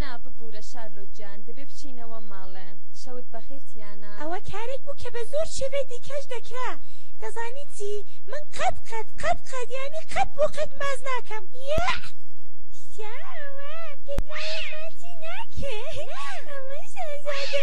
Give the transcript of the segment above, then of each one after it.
نا ببورە شارلۆ گیان دەبێ بچینەوە ماڵێ شەوت بەخیر تیانا ئەوە کارێک بوو کە بە زۆر شێوێ دیکەش دەکرا دەزانی چی من قەت قەت قەت قەت یانی قەت بۆ قەت ماز ناکەم یە شاوە پێداوەتی ناکێ ئەمە شازادە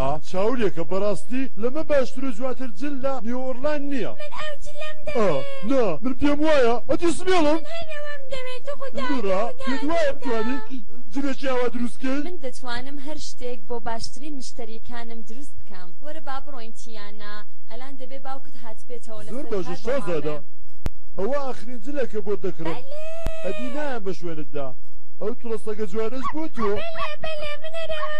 ئا چاولێکە بەراستی لەمە باشتر و جواتر جل لە نیو ئۆرلاین نیە. من ئەو جلەم ئا دەوێ. نا من پێم وایە ئەدی سمێڵم. من هەر ئەوەم دەوێ تو خودا نورا کەوت پێت هان وایە بتوانی خودا. جلێکی ئاوا دروست کەی؟ من دەتوانم هەر شتێک بۆ باشترین مشتەریەکانم دروست بکەم وەرە با بڕۆین تیانا ئەلان دەبێ باوکت هاتبێتەوە زۆر لەسەر باشە کار بۆ شازادە مامە. ئەوە ئاخرین جلەکە بۆت دەکڕم بەلێ. ئەدی نایەم بە شوێنتدا ئەو توڕە سەگە جوانەش بۆ تۆ. بەلێ بەلێ من هەر ئەوەم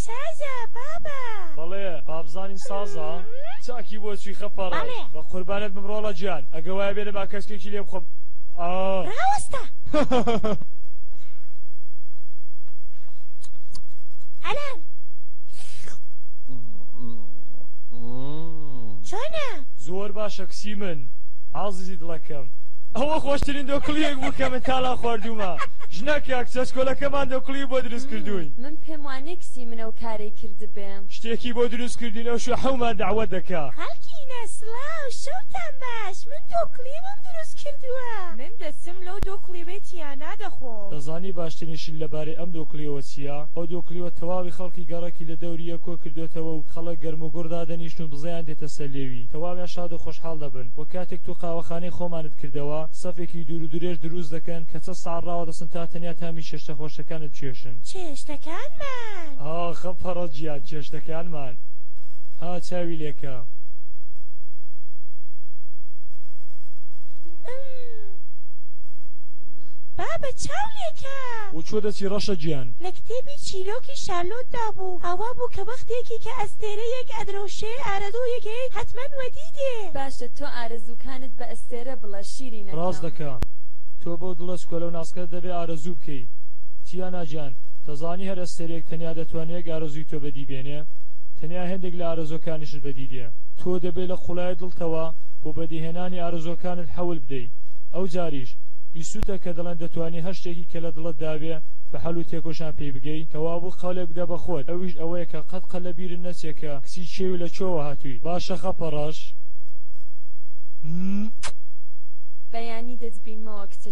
سازە بابە. بەڵێ بابزانین سازە چاکی بۆ چی خە پەڕە. بەڵێ. بەقوربانت بم ڕۆڵە گیان ئەگە وایە بێنە با کەسکێکی لێ بخۆم ئاا. ڕاوەستە. ئەلان. چۆنە. زۆر باشە کچی من ئازیزی دڵەکەم ئەوە خۆشترین دۆکڵیەک بوو کە من تالا خواردوومە ژنەکە کچە چکۆلەکەمان دۆکڵی بۆ دروست کردووین. تخوا نەکسی منە و کارەی کردبێ. شتێکی بۆ دروست کردین ئەو شوێ حەومان دەعوەت دەکا. خەڵکینە سڵاو شەوتان باش من دۆکڵیوم دروست کردوە. من دەچم لەو دۆکڵیوەی تیانا دەخۆم. دەزانی باشترین شت لە بارەی ئەم دۆکڵیوە چیە؟ ئەو دۆکڵیوە تەواوی خەڵکی گەڕەکی لە دەوریە کۆ کردۆتەوە و خەڵک گەرم و گوڕ دادەنیشن و بزەیان دێتە سەر لێوی تەواویان شاد و خۆشحاڵ دەبن وە کاتێک تۆ قاوەخانەی خۆمانت کردەوە سەفێکی دوور و درێژ دروست دەکەن کە چەند سەعات ڕاوەدەچن تا تەنیا تامی چێشتە خۆشەکەی کەنت چێشن چێشتەکانمان ئاخە پەڕە جیان چێشتەکانمان ها چاوی لێکە بابە چاو لێکە وچۆ دەچی ڕەشە گیان لە کتێبی چیرۆکی شارلۆتدا بوو ئەوە بوو کە وەختێکی کە ئەستێرەیەک ئەدرەوشێ ئارەزوویەکەی حتمما وەدی دێ باشە تۆ ئارەزووکانت بە ئەستێرە بڵە شیرینە ڕاست دەکا تۆ بەو دڵە سکۆلە و ناسکە دەبێ ئارەزوو بکەی تیانا گیان دەزانی هەر ئەستێرەیەک تەنیا دەتوانێ یەک ئارەزووی تۆ بەدی بێنێ تەنیا هێندێک لە ئارەزووەکانیشت بەدی دێ تۆ دەبێ لە قوڵایی دڵتەوە بۆ بەدیهێنانی ئارەزووەکانت حەول بدەی ئەو جاریش ئی سووتە کە دەڵێن دەتوانی هەر شتێکی کە لە دڵت دابێ بە حەل و تێکۆشان پێی بگەی کەوابوو قەولێک بدە بە خۆت ئەویش ئەوەیە کە قەت قە لە بیرت نەچێ کە کچی کێی و لە کوێوە هاتووی باشە خەپەڕەش. بەیانی دەتبینمەوە کچە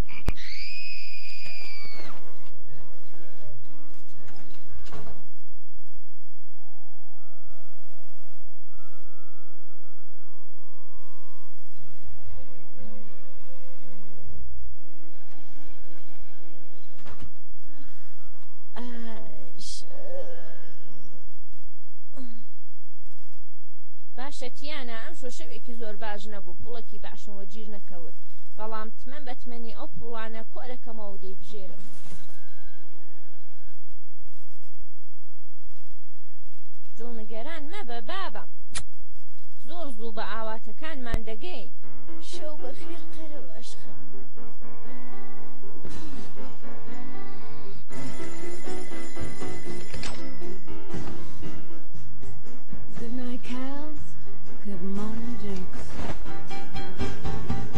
باشە تیانە ئەم شۆ شەوێکی زۆر باش نەبوو پوڵکی باشەوە گیر نەکەوت بەڵام من بە تمەنی ئەو پوڵانە کۆ دەکەمەوە و دەیبژێرم دڵنگەران مەبە بابە زۆر زوو بە ئاواتەکانمان دەگەین شەو بەخێر قەرەوە ئەشخە Good night, cows. Good morning, Jim.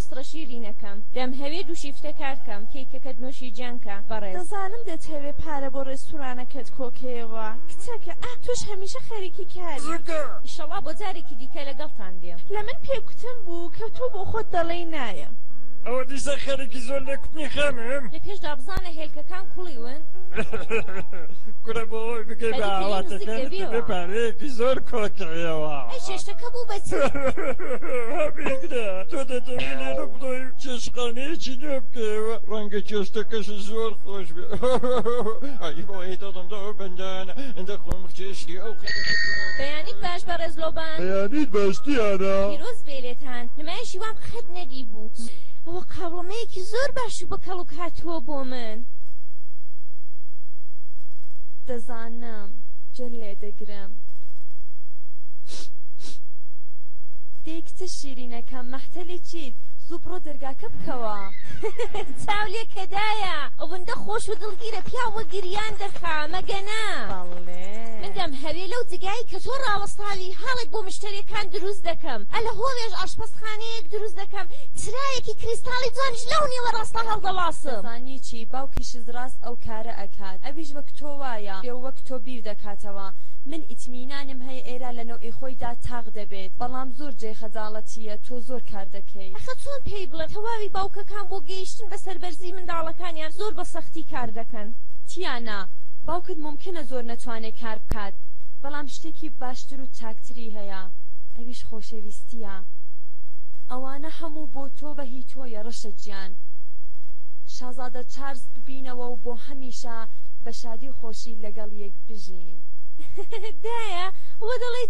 سڕە شیرینەکەم دەمهەوێ دوو شیفتە کار کەم کیکەکەت نۆشی جان کە بەڕێز. دەزانم دەتهەوێ پارە بۆ ڕێستورانەکەت کۆکەیەوە کچەکە ئا تۆش هەمیشە خەریکی کاری. ئیشەڵا بۆ جارێکی دیکە لەگەڵتان دێم. لە من پێکوتم بوو کە تۆ بۆ خۆت دەڵێی نایەم. ئەوە دیسان خەریکی زۆر لێکوتنی خانم. لە پێشدا بزانە هێلکەکان کوڵی ون. کورە بۆ ئەوەی بگەی بە ئاواتەکانت دەبێ پارەیەکی زۆر کۆکەیەوە. ئەی چێشتەکە بوو بە چی. هە بیگرە. تۆ دەتەوێت لێرە بڕۆی و چێشتخانەیەکی نوێ بکەیەوە ڕەنگە چێشتەکەش زۆر خۆش بێ ئەی بۆی دەڵم دەوە بەندانە ئەندە خۆم چێشتی ئەو بەیانیت باش بەڕێز لۆبان بەیانیت باشتیانە پیرۆز بێلێتان نمایشی وام قەت نەدی بوو ئەوە قاوڵمەیەکی زۆر باش و بەکەڵک هاتووە بۆ من دەزانم جل لێ دەگرم کچە شیرینەکەم مەحتەلی چیت زوو بڕۆ دەرگاکە بکەوە چاو لێ کەدایە ئەوەندە خۆش و دڵگیرە پیاو وە گریان دەخا مەگەنە من دەم هەوێ لەو جگای کە تۆ ڕاوەستاوی هاڵێک بۆ مشتەرێکان دروست دەکەم ئە لە هۆێش ئاشپەزخانەیەک دروست دەکەم چرایەکی کریستاڵی جوانش لەو نیوە ڕاستە هەڵدەواسم زانی چی باوکیشت ڕاست ئەو کارە ئەکات ئەویش وەک تۆ وایە پێ وەک تۆ بیر دەکاتەوە من ئیتمینانم هەیە ئێرە لە نەوعی خۆیدا تاق دەبێت بەڵام زۆر جێی خەجاڵەتییە تۆ زۆر کار دەکەیت. ئەخە چۆن پێی بڵێم تەواوی باوکەکان بۆ گەیشتن بە سەربەرزی منداڵەکانیان زۆر بە سەختی کار دەکەن. تیانا، باوکت مومکینە زۆر نەتوانێت کار بکات بەڵام شتێکی باشتر و چاکتری هەیە ئەویش خۆشەویستییە. ئەوانە هەموو بۆ تۆ بە هی تۆیە ڕەشە گیان. شازادە چارلز ببینەوە و بۆ هەمیشە بە شادی و خۆشی لەگەڵ یەک بژین. دایە، وە دەڵێی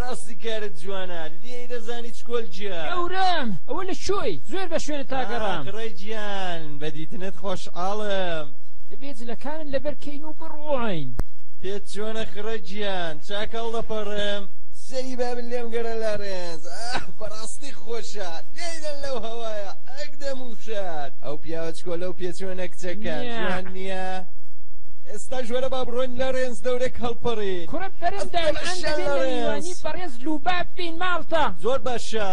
ڕاستی کارت جوانە لێی دەزانی چکۆل جیا گەوران ئەوە لە چۆی زۆر بە شوێنە تاگەڕام ڕێ گیان بەدیتنت خۆش ئاڵم دەبێت جلەکانن لەبەر کەین و بڕۆین پێت چۆنە خڕە گیان چاکەڵ دەپەڕم سەری بابن لێم گەرە لە ڕێز بەڕاستی خۆشە لێدە لەو هەوایە ئەک دەموشات ئەو پیاوە چکۆ لەو پێچۆنە کچەکان جوان نییە؟ ئێستاش وەرە با بڕۆین لەرێنز دەورێک هەڵپەڕین. کوڕە بەرن دانان دەبێ لە میوانی بەڕێز لوباب بین ماڵتە. زۆر باشە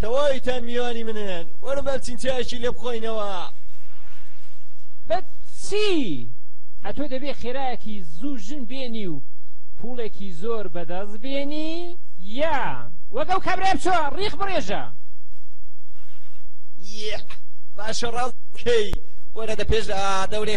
تەواویتان میوانی منن وەرن با بچین چایەکی لێ بخۆینەوە. بە چی؟ ئەتۆ دەبێ خێرایەکی زوو ژن بێنی و پووڵێکی زۆر بەدەست بێنی یا وەک ئەو کابرای بچۆ ڕیخ بڕێژە. یەع باشە ڕاست کەی وەرە دە پێش دەورێ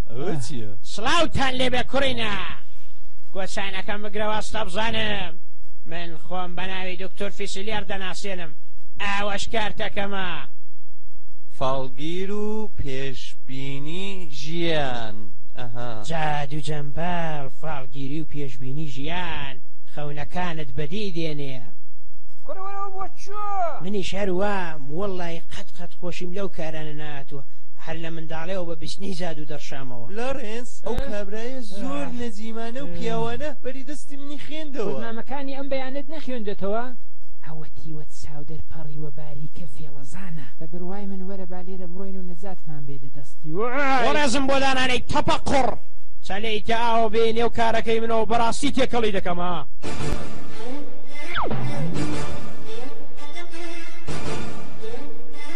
ئەوە چیە؟ سڵاوتان لێبێ کوڕینە گۆچانەکەم بگرە واستە بزانم من خۆم بەناوی دکتۆر فیسیلیار دەناسێنم ئاوەش کارتەکەمە فاڵگیر و پێشبینی ژیان جادو جەمبەر فاڵگیری و پێشبینی ژیان خەونەکانت بەدی دێنێ منی شەروام وەڵی قەت قەت خۆشیم لەو کارانە ناتوە هەر لە من منداڵیەوە بە بچنی جادوو دەڕشامەوە. لۆرێنس، ئەو کابرایە زۆر نەجیمانە و پیاوانە بەری دەستی منی خێندەوە. ڕۆژنامەکانی ئەم بەیانەت نەخوێندۆتەوە؟ ئەوە تیوە چاودەر پەڕیوە باریکە فێڵەزانە. بە بڕوای من وەرە با لێرە بڕۆین و نەجاتمان بێ لە دەستی. وای. ڕێزم بۆ دانانێی تەپە قوڕ. چەلێیکە ئاوە بێی نێو کارەکەی منەوە بەڕاستی تێکەڵی دەکەم ها.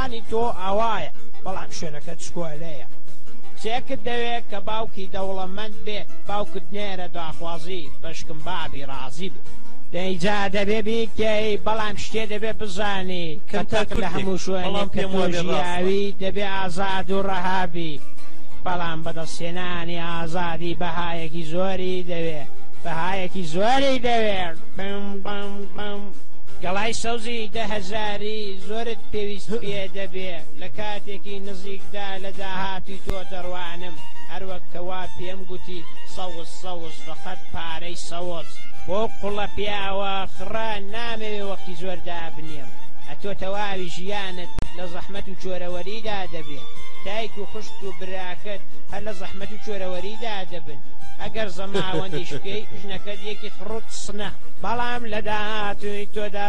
گۆرانی تۆ ئاوایە بەڵام شوێنەکەت شکۆلەیە کچێکت دەوێ کە باوکی دەوڵەمەند بێ باوکت نێرە داخوازی بەشکم بابی ڕازی بێ دەی جا دەبێ بیکەی بەڵام شتێ دەبێ بزانی کە تەق لە هەموو شوێنێک کە تۆ ژیاوی دەبێ ئازاد و ڕەهابی بەڵام بەدەستێنانی ئازادی بەهایەکی زۆری دەوێ بەهایەکی زۆری دەوێت بم بم بم گەڵای سەوزی دە هەزاری زۆرت پێویست پێ دەبێ لە کاتێکی نزیکدا لە داهاتووی تۆ دەڕوانم، هەروەک کە وا پێم گوتی، سەوز سەوز فەقەت پارەی سەوز. بۆ قوڵە پیاوە خڕە نامەوێ وەختی زۆر دابنێم، ئەتۆ تەواوی ژیانت لە زەحمەت و چۆرەوەریدا دەبێ، دایک و خوشکت و براکەت هەر لە زەحمەت و چۆرەوەریدا دەبن، ئەگەر زەماوەندیش بکەی ژنەکەت یەکی خڕ و تسنە، بەڵام لە داهاتووی تۆدا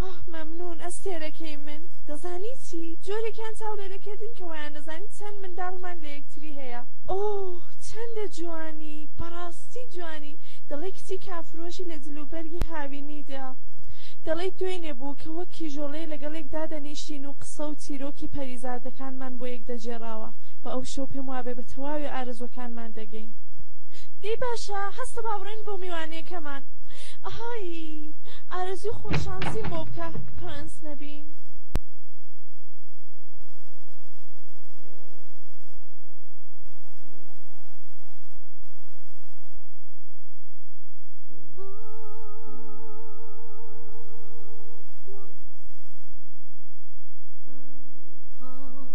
ئاه مەمنون ئەستێرەکەی من دەزانی چی جۆرێکیان چاو لێ دەکردین کە وایان دەزانی چەند منداڵمان لە یەکتری هەیە ئۆه چەندە جوانی بەڕاستی جوانی دەڵێ کچی کافرۆشی لە جلوبەرگی هاوینیدا دەڵێ دوێنێ بوو کە وەک کیژۆڵەیە لەگەڵێکدا دەنیشتین و قسە و چیرۆکی پەریزادەکانمان بۆ یەک دەجێڕایەوە دەگێڕاوە و ئەو شەو پێم وابێ بە تەواوی ئارەزوەکانمان دەگەین دەی باشە هەستە با بڕێن بۆ میوانیەکەمان ئەهایی ئارەزوی خۆشانسی بۆ بکە پرنس نەبین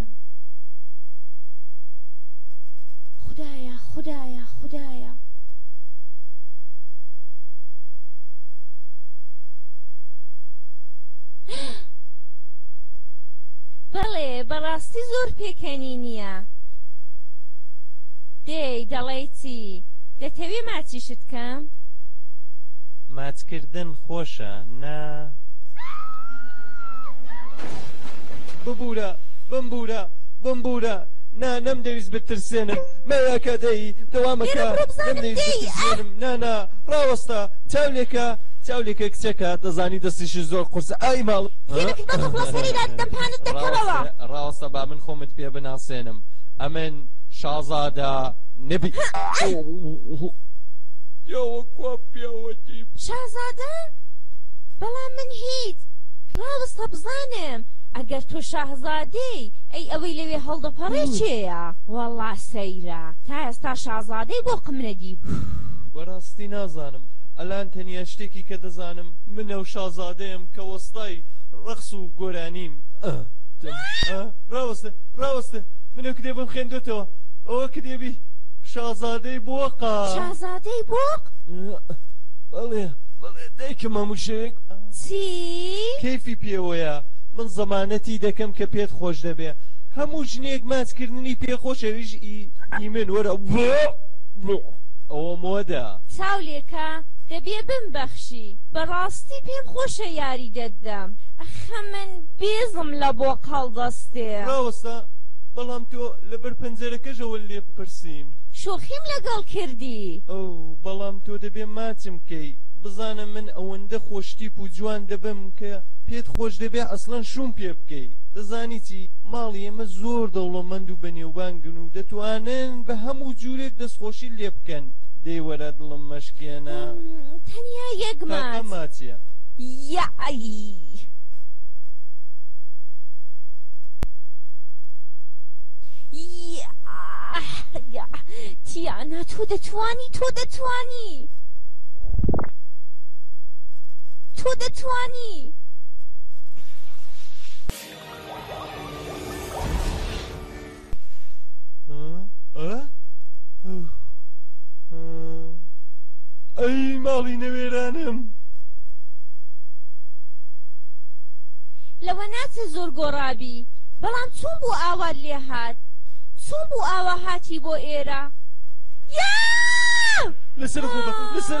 بکەم. خودایە، خودایە، خودایە! بەڵێ، بەڕاستی زۆر پێکەنینییە. دێی دەڵێی چی؟ دەتەوێ ماچیشت کەم؟ ماچکردن خۆشە، نا؟ ببورە بمبورە بمبورە نا نەم دەویست بترسێنم مەیەکە دەی دەوامەکە نانا ڕاوەستە چاو لێکە چاو لێکە کچەکە دەزانی دەستیشی زۆر قورس ئای ماڵ ڕاوەستە با من خۆمت پێ بناسێنم ئەمن شازادە نەبی شازادە بەڵام من هیچ ڕاوستە بزانم ئەگەر تۆ شاهزادەی ئەی ئەوەی لەوێ هەڵدەپەڕێ کێیە وەڵا سەیرە تا ئێستا شازادەی بۆ قم نەدیبوو. بەراستی نازانم ئەلان تەنیا شتێکی کە دەزانم منەو شازادەیەم کە وەستای رەقس و گۆرانیم ئە تم ئە راوەستە راوەستە منەو کدێبم خێندۆتەوە ئەوە کدێبی شازادەی بۆقە شازادەی بۆق؟ ئە ئە بەڵێ بەڵێ دایکم هەموو شەوێک چی؟ کەیفی پێوەیە من زەمانەتی دەکەم کە پێت خۆش دەبێ هەموو ژنێک ماچ کردنی پێ خۆش ئەویش ئی ئی من وەرە ئەوە مۆدە. چاو لێکە دەبێ بمبەخشی. بەڕاستی پێم خۆشە یاریدەت دەم. ئەخە من بێزم لە بۆق هەڵدەستێ. ڕاوەستە بەڵام تۆ لەبەر پەنجەرەکەشەوە لێ بپرسیم. شۆخیم لەگەڵ کردی. ئەو بەڵام تۆ دەبێ ماچم کەی بزانە من ئەوەندە. ئەوەندە خۆشتیپ و جوان دەبم کە پێت خۆش دەبێ ئەسڵەن شووم پێ بکەی دەزانی چی ماڵی ئێمە زۆر دەوڵەمەند و بەنێوبانگن و دەتوانن بە هەموو جوورێک دەستخۆشیت لێ بکەن دەی وەرە دڵم مەشکێنە تەنیا یەک تاقە ماچ ماچیە یەعی تیانا تۆ دەتوانی تۆ دەتوانی تۆ دەتوانی ئەی ماڵی نەوێرانم لەوە ناچە زۆر گۆڕابی بەڵام چوون بۆ ئاوات لێ هات چوون بۆ ئاوا هاتی بۆ ئێرە یا لەسەر خۆ لەسەر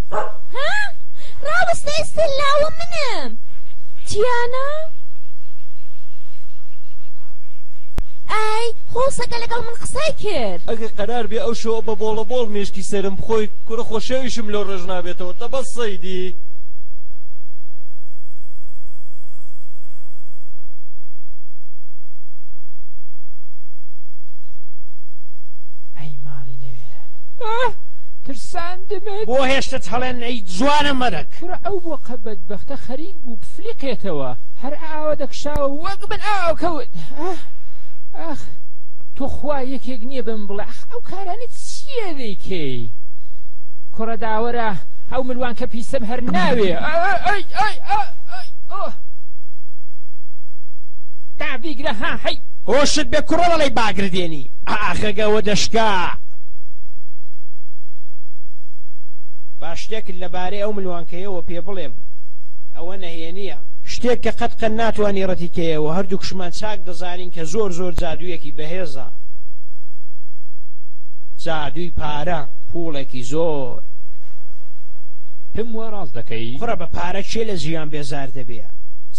ها ڕاوەستە ئێستا لاوە منم تیانا ئای خۆسەکە لەگەڵ من قسەی کرد ئەگە قەرار بێ ئەو شەوە بە بۆڵە بۆڵ مێشکی سرم بخۆی کورە خۆشەویشم لۆ ڕێژ نابێتەوە تە بەس سەیدی ئەی ماڵی نەوێرانم ترساندم بۆ هێشتت هەڵێن ئەی جوانە مەرەک. کورە ئەو بۆقە بەد بەختە خەریک بوو بفلیقێتەوە هەر ئاوا دەکشاوە وەک من ئاوا کەوت ئاخ ئاخ توخوا یەکێک نییە بەمن بڵێ ئاخ ئەو کارانە چییە دەیکەی کوڕە داوەرە ئەو ملوانکە پیسەم هەر ناوێ دابیگرە ها هەی هۆشت بێ کوڕە دەڵێی باگردێنی ئاخەگەوە دەشکا با شتێکت لەبارەی ئەو ملوانکەیەوە پێ بڵێم ئەوە نەهێنیە شتێک کە قەت قەت ناتوانانی ڕەتیکەیەوە هەردووکشمان چاک دەزانین کە زۆر زۆر جادوویەکی بەهێزە جادووی پارە پوڵێکی زۆر پێم وا ڕاست دەکەی کوڕە بە پارە چێ لە ژیان بێزار دەبێ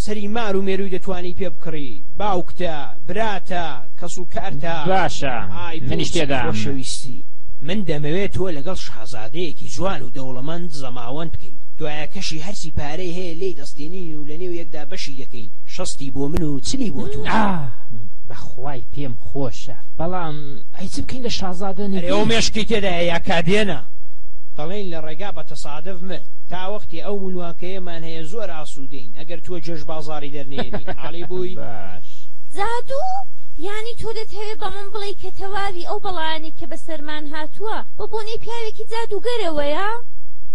سەری مار و مێروی دەتوانی پێ بکڕی باوکتە براتە کەس و کارتە باشە ئای بۆ منیش چەند تێدام. خۆشەویستی من دەمەوێ تۆ لەگەڵ شازادەیەکی جوان و دەوڵەمەند زەماوەند بکەی دوایەکەشی هەرچی پارەی هەیە لێی دەستێنین و لەنێو یەکدا بەشی دەکەین شەستی بۆ من و چلی بۆ تۆ. ئا بەخوای پێم خۆشە بەڵام ئەی چ بکەین لە شازادە ئەرێ ئەو نەبی. مێشکی تێدایە یا کادێنە دەڵێن لە ڕێگا بە تەسادف مرد تاوەختی ئەو ملوانکەیەمان هەیە زۆر ئاسودەین ئەگەر تۆ جێژ بازاڕی دەرنەیەنی حاڵی بووی. باش. دوو، یانی تۆ دەتەوێت بە من بڵێی کە تەواوی ئەو بەڵایانەی کە بەسەرمان هاتووە بە بۆنەی پیاوێکی جادووگەرەوەیە؟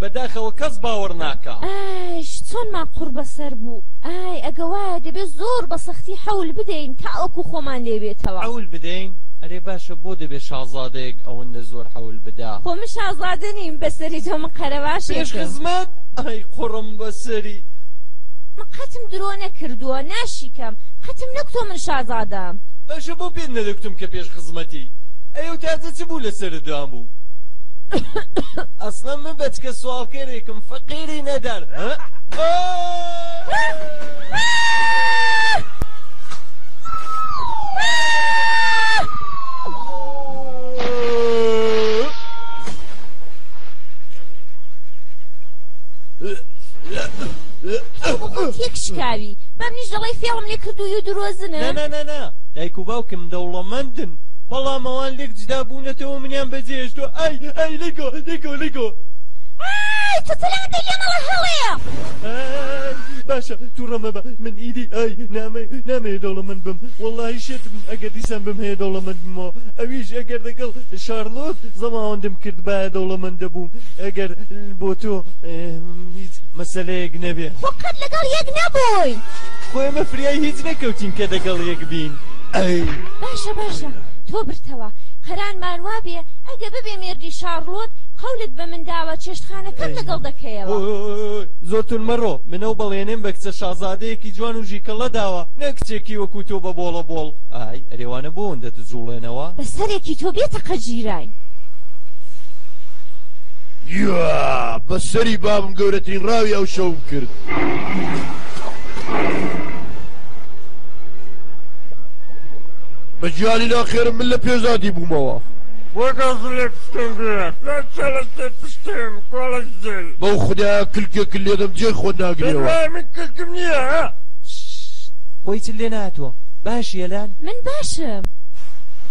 بە داخەوە کەس باوەڕ ناکا. ئایش چۆنمان قوڕ بەسەر بوو. ئای ئەگە وایە دەبێت زۆر بە سەختی حەول بدەین تاوەکو خۆمان لێ بێتەوە. حەول بدەین؟ ئەرێ باشە بۆ دەبێت شازادەیەک ئەوەندە زۆر حەول بدا؟ خۆ من شازادە نیم بەسەری تۆ من قەرەباشێکم. پێش خزمەت؟ ئای قوڕم بەسەری. من قەتم درۆ نەکردووە ناشیکەم. قەتم نەکوتوە من شازادەم. باشە بۆ پێت نەدەکوتم کە پێش خزمەتی ئەی ئەو تاجە چ بوو لە سەرت دان بوو. ئەسڵەن من بەچکە سواڵکەرێکم فەقیری نەدار تێک شکاوی بە منیش دەڵێی فێڵم لێ کردووی و درۆزنم؟ نا نا نا نا دایک و باوکم دەوڵەمەندن بەڵام ئەوان لێک جدا بوونەتەوە منیان بەجێ هێشتووە ئای ئای لێ گۆ لێ گۆ لێ گۆ ئای تۆ تەلار دەی لێ مەڵە هەڵەیە ئای باشە تووڕە مەبە من ئیدی ئای نامەی نامەیە دەوڵەمەند بم وەڵڵاهی شێت بم ئەگەر دیسان بم هەیە دەوڵەمەند بمەوە ئەویش ئەگەر دەگەڵ شارلۆت زەماوەندم کردبایە دەوڵەمەند دەبووم ئەگەر بۆ تۆ ئێ، هیچ مەسەلەیەک نەبێ خۆ قەت لەگەڵ یەک نەبووین. خۆ ئێمە فریای هیچ نەکەوتین کە دەگەڵ یەک بین ئەی. باشە باشە تۆ برتەوە قەرانمان وابێ ئەگە ببێ مێردی شاڕڵۆت قەولت بە من داوە چێشتخانە کەم لەگەڵ دەکەیەوە. ئۆی ئۆی ئۆی ئۆی زۆر توند مەڕۆ منەو بەڵێنێم بە کچە شازادەیەکی جوان و ژیکەڵە داوە نەک کچێکی وەکو تۆ بە بۆڵە بۆڵ ئای ئەرێ وانە بۆ ون دەدجوڵێنەوە. بە سەرێکی تۆ بێ تەقە جیراین. یاا بە سەری بابم. گەورەترین ڕاوی ئەو شەوم کرد. بە جیهانی ناخێرم من لە پێشدا دیبوومەوە. بۆ گازلێک پشتم گوێ لە چەلەسێ پشتم کۆڵەک زل. بەو خودایە کلکێکن لێدەم جێی خۆت ناگرێوە. بە دوای من کلکم نییە ها. خۆی چل لێ ناتووە باشی ئەلان. من باشم.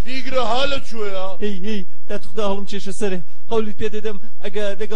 بیگرە ها لە کوێیە. هی هی داد خودا هەڵمکێشە سەرێ قەوڵت پێ دەدەم ئەگە دەگەڵ.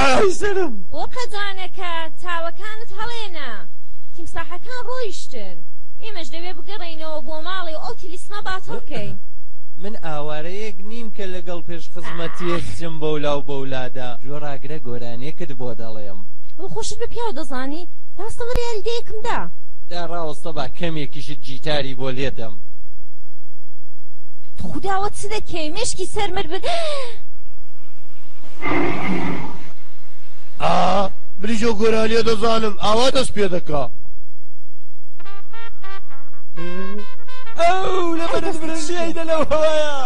ئایزرم وەقە جوانەکە چاوەکانت هەڵێنە تیمساحەکان ڕۆیشتن ئێمەش دەوێ بگەڕینەوە بۆ ماڵی ئەو تلیسمە باتڵکەین من ئاوارەیەک نیم کە لەگەڵ پێش خزمەتیەک جم بەولاو بەولادا جۆ ڕاگرە گۆرانیەکت بۆ دەڵێم خۆشت بە پیاو دەزانی داستەوەریان لێکمدا دا ڕاوە سەبا کەمێکیشت جیتاری بۆ لێدەم خداوە چ دەکەی مشکی سەرمر بن بریژۆ گۆرانیە دەزانم ئاوا دەست پێ دەکا ئەو لە بەرز برژیای دە لەو هەوایە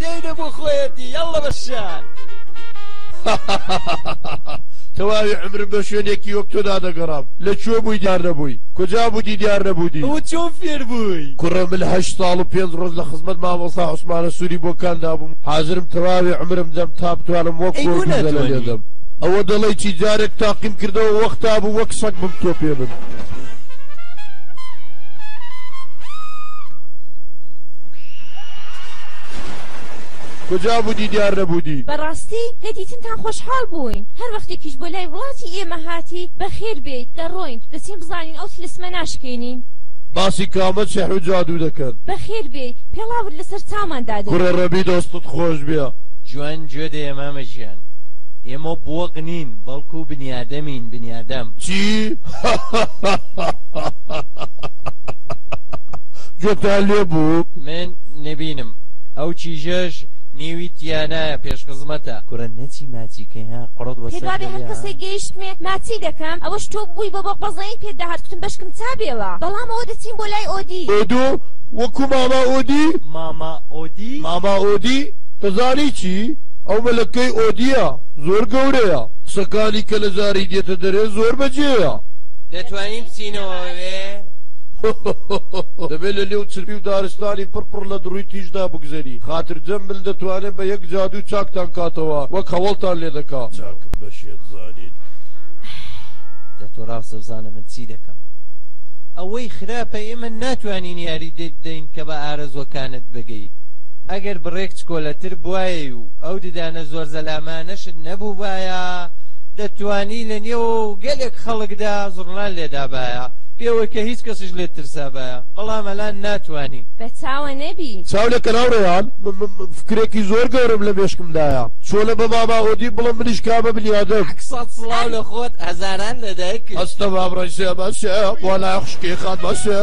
لێدە بۆ خۆیەتی یاڵە بەشار تەواوی عومرم بە شوێنێکی وەک تۆدا دەگەڕام. لە کوێ بووی دیار نەبووی؟ کجا بووی دیار نەبووی؟ ئەوە چۆن فێر بووی؟ کوڕە من هەشت ساڵ و پێنج ڕۆژ لە خزمەت مامۆستا عوسمانە سووری بۆکاندا بووم، حازرم تەواوی عومرم دەم تا بتوانم وەک ئەی بۆ گۆرگی زەلە ناتوانی؟ لێدەم. ئەوە دەڵێی چی؟ جارێک تاقیم کردەوە وەختا بوو وەک سەگ بمتۆپێ من. کجا بوودی دیار نەبوودی؟ بەڕاستی لە دیتنتان خۆشحاڵم. حاڵ بووین هەر وەختێکیش بۆ لای وڵاتی ئێمە هاتی بەخێر بێیت دەڕۆین دەچین بزانین ئەو تلسمە ناشکێنین. باسی کامە سحر و جادوو دەکەن. بەخێر بێی پێڵاوت لەسەر چاومان دادەین. کوڕە ڕەبی دەستت خۆش بێ. جوان گوێ دەیە مامە ژیان. ئێمە بۆق نین بەڵکو بنیادەمین بنیادەم. چی؟ گوێتان لێ بوو؟ من نبینم ئەو چیژەش نیوی تیا نایە پێش خزمەتە. کوڕە نەچی ماچی کەی ها قوڕت وەسەر دەلێ ها. پێدوابێ هەرکەسێک گەیشتمێ ماچی دەکەم ئەوەش تۆ بووی بۆ بۆقبەزەییم پێت داهات کوتم بەشکم چابێوە بەڵام ئەوە دەچین بۆ لای ئۆدی. ئۆدۆ وەکو ماما ئۆدی. ماما ئۆدی؟ ماما ئۆدی دەزانی چی ئەو مەلەکەی ئۆدیە زۆر گەورەیە قسەکانی کە لە زاری دێتە دەرێ زۆر بە جێیە. دەتوانین بچینەوە ئەوێ؟ هۆهۆهۆهۆ دەبێ لە لێو چرپی و دارستانی پڕ پڕ لە دڕوی تیژدا بگوزەری خاتر جەم. مل دەتوانێت بە یەک جادوو چاکتان کاتەوە وەک هەوڵتان لێ دەکا. چاکم بە شێت زانیت. جا تۆ ڕاستە بزانە من چی دەکەم ئەوەی خراپە ئێمە ناتوانین یاری دەین کە بە ئارەزوەکانت بگەی ئەگەر بڕێک چکۆلەتر بواە و ئەو ددانە زۆر زەلامانەشت نەبووبایە دەتوانی لە نێو گەلێک خەڵکدا زڕنان لێدابایە پێوە کە هیچ کەسش لێت ترسابایە بەڵام ئەلان ناتوانین بە چاوە نەبی. چاو لە کەناڵ ڕەیان فکرێکی زۆر گەورەم لە مێشکم دایە چۆنە بە ماما ئۆدیب بڵێم منیش کامە بنیادم. سەد سڵاو لە خۆت هەزاران لە دایکت. هەستە مام ڕەیسێ مەسێ بۆ لای خوشکی خان مەسێ.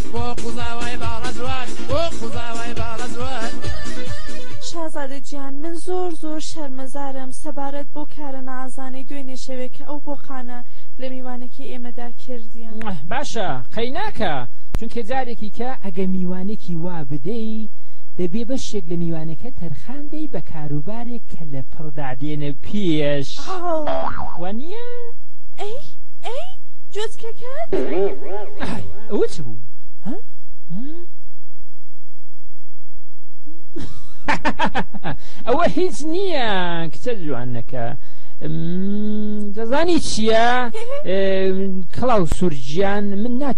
شازادە جیان من زۆر زۆر شەرمەزارم سەبارەت بۆ کارە نازانەی دوێنێ شەوێ کە ئەو بۆقانە لە میوانەکەی ئێمەدا کردیان باشە قەیناکە چونکە جارێکی کە ئەگە میوانێکی وا بدەی دەبێ بەشێک لە میوانەکە تەرخاندەی بە کاروبارێک کە لە پڕدادێنە پێش وە نییە ئەی ئەی جۆچکەکەت؟ ئای ئەوە چ بوو؟ ئەوە هیچ نییە کچە جوانەکە دەزانی چییە؟ کڵاو سوورجیان من نات.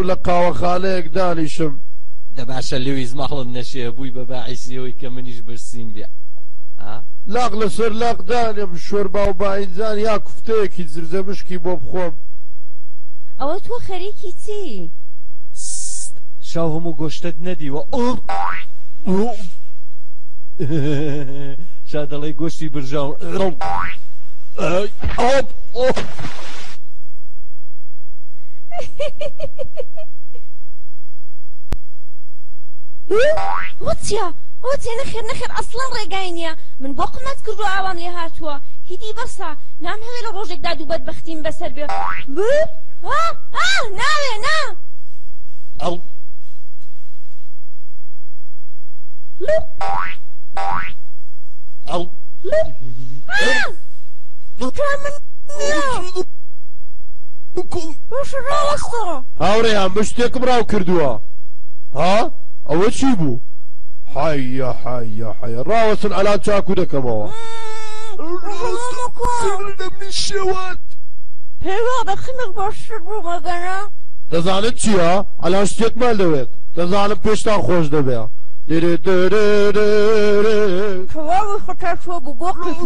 لە قاوەخانەیەک دانیشم. دە باشە لویس ماڵم نەشێ بووی بە باعیسی ئەوەی کە منیش برسیم بێ ها. لاق لەسەر لاق دانێم شۆربا و باینجان یا کوفتەیەکی زرزە مشکی بۆ بخۆم. ئەوە تۆ خەریکی چی؟ سست شاو هەموو گۆشتەت نەدیوە شا دەڵێی گۆشتی برژاون ئەی ئەو ئۆ. وچە ئەوە چێ نەخێر نەخێر ئەسڵان ڕێگای نییە من بۆ قمەت کرد و ئاوام لێ هاتووە هیدی بەسە نام هەوێ لە ڕۆژێکدا دوو بەربەختیم بەسەر بێ ناوێ نا ئەو ئەو من بکوڵ باشە ڕاوەستە. هاوڕێیان من شتێکم ڕاو کردووە ها ئەوە چی بوو حەیە حەیە حەیە ڕاوەسن ئەلان چاکو دەکەمەوە شێوات پێوا بە خنک باشتر بوو مەگەنە دەزانن چییە ئەلان شتێکمان دەوێت دەزانم پێشتان خۆش دەبێ تەواوی خۆتاشوە بوو بۆ کردی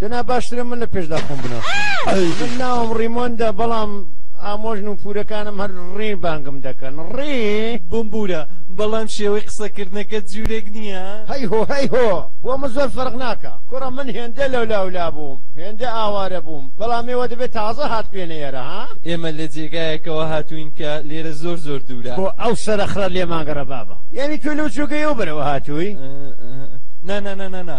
دەنا باشترە من لە پێشدا خۆم بناسم ناوم ڕیمۆندە بەڵام ئامۆژن و پورەکانم هەر ڕێ بانگم دەکەن ڕێ بمبورە بەڵام شێوەی قسەکردنەکە جوورێک نییە هەی هۆ هەی هۆ بۆ من زۆر فەرق ناکە کوڕە من هێندە لەو لاولا بووم هێندە ئاوارە بووم بەڵام ئێوە دەبێت تازە هات پێێنەیەرە ها ئێمە لە جێگایەکەوە هاتوین کە لێرە زۆر زۆر دوورە بۆ ئەو سەرخرا لێمانگەڕە بابە یعنی توێ لەو چۆگەیەوە بەرەوە هاتووی نانانانانا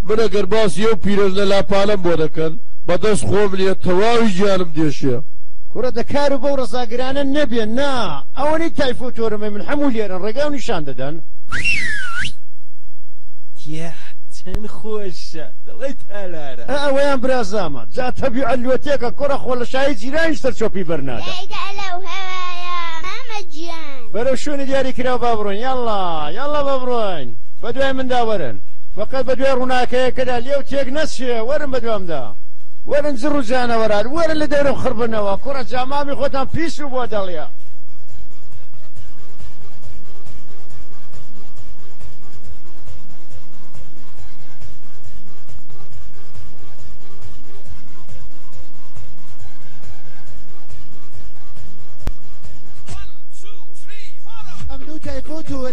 من ئەگەر باسی ئەو پیرەژنە لاپانەم بۆ دەکەن بەدەست خۆم نیە تەواوی جیانم دێشێ. کورە دە کار و بەو ڕەزاگرانە نەبێ نا ئەوە نی تایفۆ و تۆرەمەی من حەموو لێرەن ڕێگا و نیشان دەدەن. تیاح چەن خۆشە دڵەی تالارە. ئە ئەوەیان برا زامە جا تەبیعە لوەتێکە کوڕە خۆ لە شایی جیرانیش سەر چۆپی بەر نادا. دایدە لەو هەوایە مامە گیان. بەرەو شوێنی دیاری کراو با بڕۆین یاڵڵا یاڵڵا با بڕۆین. بەدوای مندا وەرن، فەقەت بەدوای ڕووناکەیەکەدا لێو تێک نەچێ، وەرن بەدوامدا، وەرن جڕ و جانەوەران، وەرن لە دەورم خڕ بنەوە، کوڕە جامامی خۆتان پیس و بۆ دەڵیە.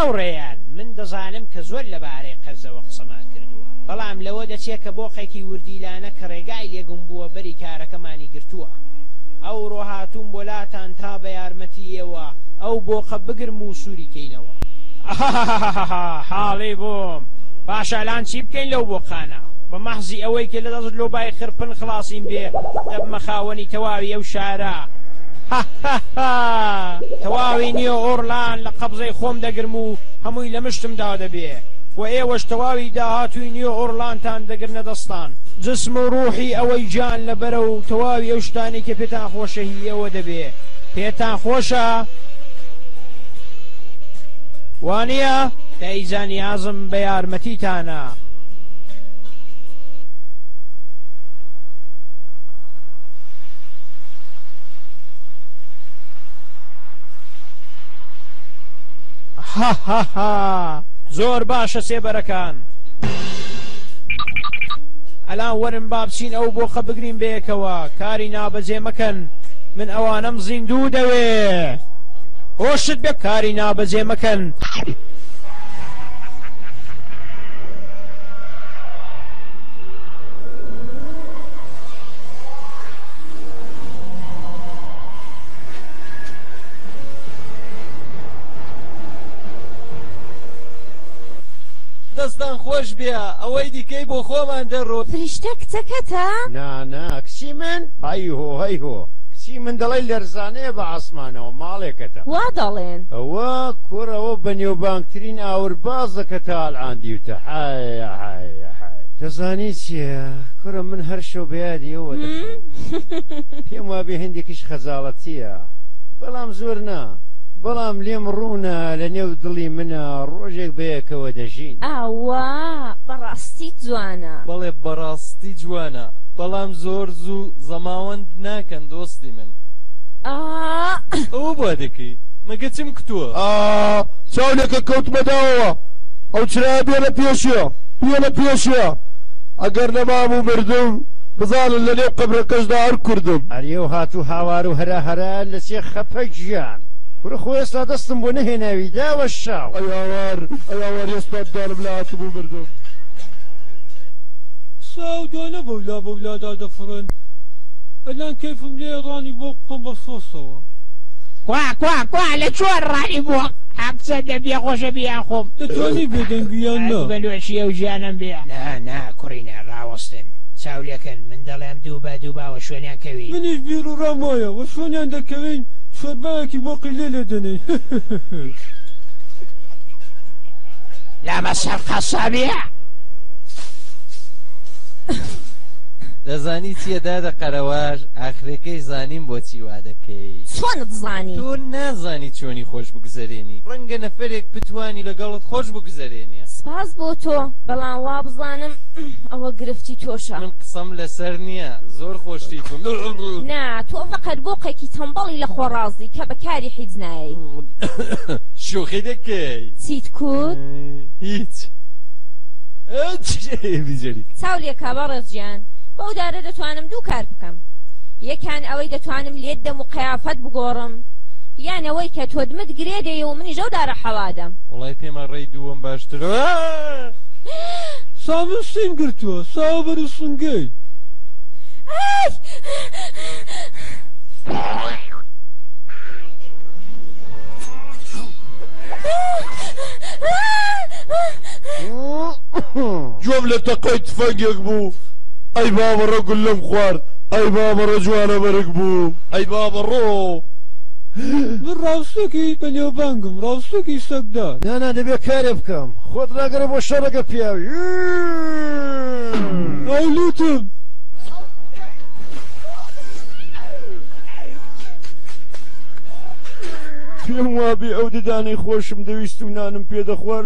هاوڕێیان من دەزانم کە زۆر لەبارەی قەرزەوە قسەمان کردووە بەڵام لەوە دەچێت کە بۆقێکی وردیلانە کە ڕێگای لێگوم بووە بەری کارەکەمانی گرتووە ئەو ڕۆهاتوم بۆلاتان تا بە یارمەتی ئێوە ئەو بۆقە بگرم و سووری کەینەوە ئاهاهاهاهاها حاڵی بووم باشە ئەلان چی بکەین لەو بۆقانە بە مەحزی ئەوەی کە لە دەست لۆبای خرپن خڵاسیم بێ دەبمە خاوەنی تەواوی ئەو شارە هاهاها تەواوی نیۆ ئۆرلان لە قەبزەی خۆم دەگرم و هەمووی لە مشتم دا دەبێ و ئێوەش تەواوی داهاتووی نیۆ ئۆرلانتان دەگرنە دەستان جسم و ڕوحی ئەوەی گیان لەبەرە و تەواوی ئەو شتانەی کە پێتان خۆشە هی ئێوە دەبێ پێتان خۆشە؟ وانیە کە ئیجا نیازم بە یارمەتیتانە زۆر باشە سێبەرەکان ئەلا وەرم بابچین ئەو بۆقە بگرین بەیەکەوە کاری نابەجێ مەکەن من ئەوانم زیندوو دەوێ. هۆشت بێ کاری نابەجێ مەکەن. دەستان خۆش بێ ئەوەی دیکەی بۆ خۆمان دەڕۆ فریشتە کچەکەتە؟ نا نا کچی من؟ هەی هۆ هەی هۆ کچی من دەڵێی لەرزانەیە بە عەسمان. مانەوە ماڵێکەتە. وا دەڵێن. ئەوە کوڕ ئەوە بەنێوبانگترین ئاوربازە کە تا ئەلئان دیوتە حایە حایە حایە. دەزانی چیە کوڕە من هەر شەو بەیادی ئەوە دەخەوم پێم وابێ هەندێکیش خەجاڵەتیە بەڵام زۆر نا. بەڵام لێم ڕوونە لە نێو دڵی منە ڕۆژێک بەیەکەوە دەژین ئاوا بەڕاستی جوانە بەڵێ بەڕاستی جوانە بەڵام زۆر زوو زەماوەند ناکەن دۆستی من. بکەن. ئاااا ئەوە بوا دەکەی مەگە چم کتووە. ئاااا چاو لێکە کەوتمە داوەوە ئەو چرایە بێنە پێشیە بێنە پێشیە ئەگەر نەمام و مردم بزانن لە نێو قەبرەکەشدا هەر کوردم. ئەرێ و هات و هاوار و هەرا هەرا لە چێ خەپە گیان. کورە خۆ ئێستا دەستم بۆ نەهێناوی داوە شاو. ئەی هاوار ئەی هاوار ئێستا دانم لا هاتم و مردم. شاو دانە بەولا بەولادا دەفڕن. ئەلان کەیفم لێ ڕانی بۆ بکەم بە سۆسەوە. کوا کوا کوا لە چۆن ڕانی بۆ ئەم چەندە بێ خۆشە بێ ئاخۆم. دەتوانی بێدەنگی یان نا. بە لۆچی ئەو ژیانەم بێ. نا نا کوڕینە ڕاوەستن چاو لێکەن من دەڵێم دوو بە دوو با وە شوێنیان کەوین. منیش بیر و ڕام وایە وە شوێنیان دەکەوین شۆربایەکی بۆقی لێ لێ دەنێین ههههه. لامە سەر قەسابیە. دەزانی چیە دادە قەرەوار ئاخرەکەی زانیم بۆچی وادەکەی چۆنت زانی تۆ نازانی چۆنی خۆش بگوزەرێنی ڕەنگە نەفرێک بتانی لەگەڵت خۆش بگوزەرێنی سپاس بۆ تۆ بەڵام وابزانم ئەوە گرفتی تۆشە من قسەم لەسەر نییە زۆر خۆشتی نا تۆ فقەت بۆ قەکی تەمبەڵی لە خۆڕازی کە بەکاری حیز نایی شوخی دەکەی چیت کوت هیچ بجری چاو لێکە بەڕێز جیان بەو دارە دەتوانم دوو کار بکەم یەکیان ئەوەی دەتوانم لێت دەم و قیافەت بگۆڕم یانەوەی کە تۆ دمت گرێ دەی و منی ژەو دارە حەوادەم وڵی پێمە ڕێی دووەم باشترە سامن سین گرتووە ساوە بەر و سنگەی گوێم لە تەقەی تفەنگێک بوو ئەی بابەڕۆ گوللەم خوارد ئەی بابەڕۆ جوانەمەرگ بووم ئەی بابەڕۆ. من ڕاوسێکی بەنێوبانگم ڕاوسێکی سەگدار. نانا دەبێ کارێ بکەم. خۆت ڕاگەرە بۆ شەڕەکە پیاوی. ئەو لوتم. پێم وابێ ئەو ددانەی خۆشم دەویست و نانم پێ دەخوارد.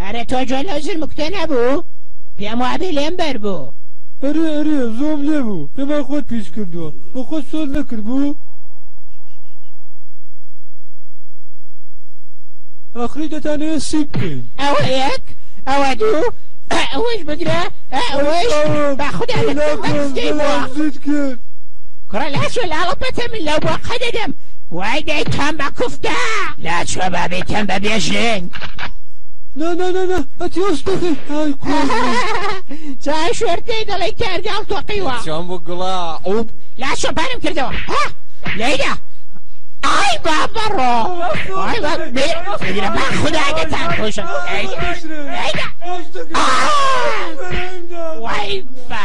ئەرێ تۆ جۆن لەو زرمکتە نەبوو پێم وابێ لێم بەر بوو ئەرێ ئەرێ زۆم لێ بوو پێما خۆت پیش کردووە بە خۆ سۆر نەکرد بوو ئاخری دەتانەوێت سی بکەین ئەوە یەک ئەوە دوو ئەوەش بگرە ئەوەش بەخدا کرد. کوڕە لاچۆ لاڵە پەتە من لەو بۆقە دەدەم وای دەیکەم بە کوفتە. لاچۆ با بیکەم بە بێژنگ. نا نا نا نا ئەتیۆس دەکەی ئای کوڕە. جا شوێر پێی دەڵێی کارگاڵ تۆقیوە. چۆن بوو گوڵە ئوپ. لاچۆ بانم کردەوە ها لەیدا. ئای با بڕۆ ئای با بێرە با خدا دەتان خۆشە. ئای دا. ئای دا. وای با.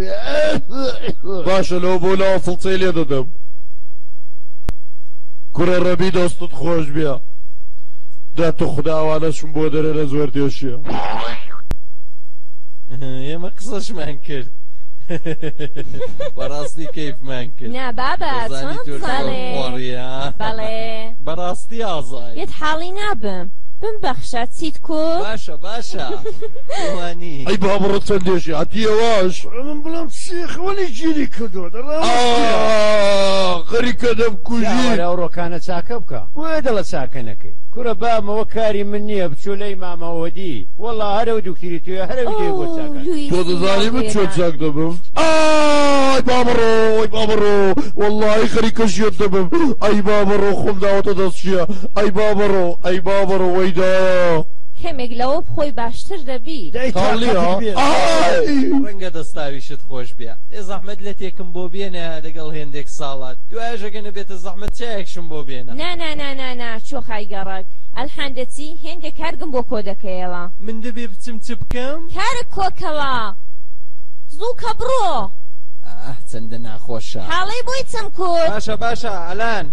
باشە لۆ بۆ لە ئەسڵ چێ لێ دەدەم کوڕە ڕەبی دەستت خۆش بێ دا تۆ خودداوانەشم بۆ دەرێ لە زۆر دێشیە ئێمە قسەشمان کرد بەڕاستی کەیفمان کرد نا بابە بەڕاستی ئازای یت حاڵی نابم بم بەخشە چیت کو باشە باشە وانی. ئەی بابە ڕەت چەند دێشی هەتی ئەوەش. ئەمن بڵام چی خەونی گیری کردوە دە ڕاوەش گیرا. ئاااا خەریکە دەمکوژی. جا وەرە ئەوڕۆ کانە چاکە بکە. بۆیە دەڵە چاکە نەکەی. کورە بام ئەوە کاری من نیە بچۆ لەی مامە ئۆدی وەڵا هەر ئەو دوکتری تۆیە هەر ئەوی دەوێ بۆت چاک ئەکا. تۆ دەزانی من چۆن چاک دەبم ئای بابەڕۆ وەی بابەڕۆ وەڵاهی خەریکە شێت دەبم ئەی بابەڕۆ خۆم داوەتە دەست شێ ئەی بابەڕۆ ئەی بابەڕۆ وەی دایە. کەمێک لەوە بخۆی باشتر دەبی. دەی تۆ قەتت بێ ئای. ڕەنگە دەستاویشت خۆش بێ ئێ زەحمەت لەتێکم بۆ بێنە دەگەڵ هێندێک ساڵات دوایش ئەگە نەبێتە زەحمەت چایەکشم بۆ بێنە. نانانانانا چۆخای گەڕەک ئەلحان دەچی هێندێ کارگم بۆ کۆ دەکەیەوە. من دەبێ بچم چ بکەم؟ کارگ کۆکەوە زوو کە بڕۆ. ئاه چەندە ناخۆشە. حاڵەی بۆی چەم کورد. باشە باشە ئەلان.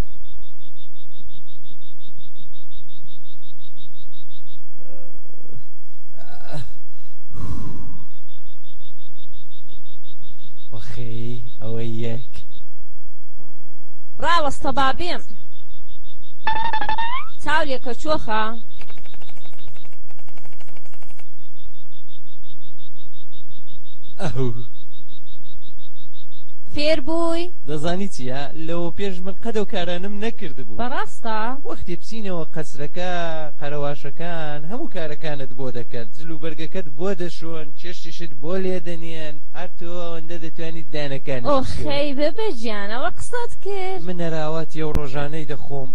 وەخێی ئەوەی یەک ڕاوەستە با بێم چاو لێکە چۆخە ئەهوو فێر بووی دەزانی چیە لەوە پێش من قەدە و کارانم نەکردبوو بەڕاستە وەختی چینەوە قەسرەکە قەرەواشەکان هەموو کارەکانت بۆ دەکەن جل و بەرگەکەت بۆ دەشۆن چێشتیشت بۆ لێ دەنێن هەر تۆ ئەوەندە دەتوانیت دانەکانی ئۆخەی بەبە گیانەوە قسەت کرد من نەراواتی ئەو ڕۆژانەی دەخۆم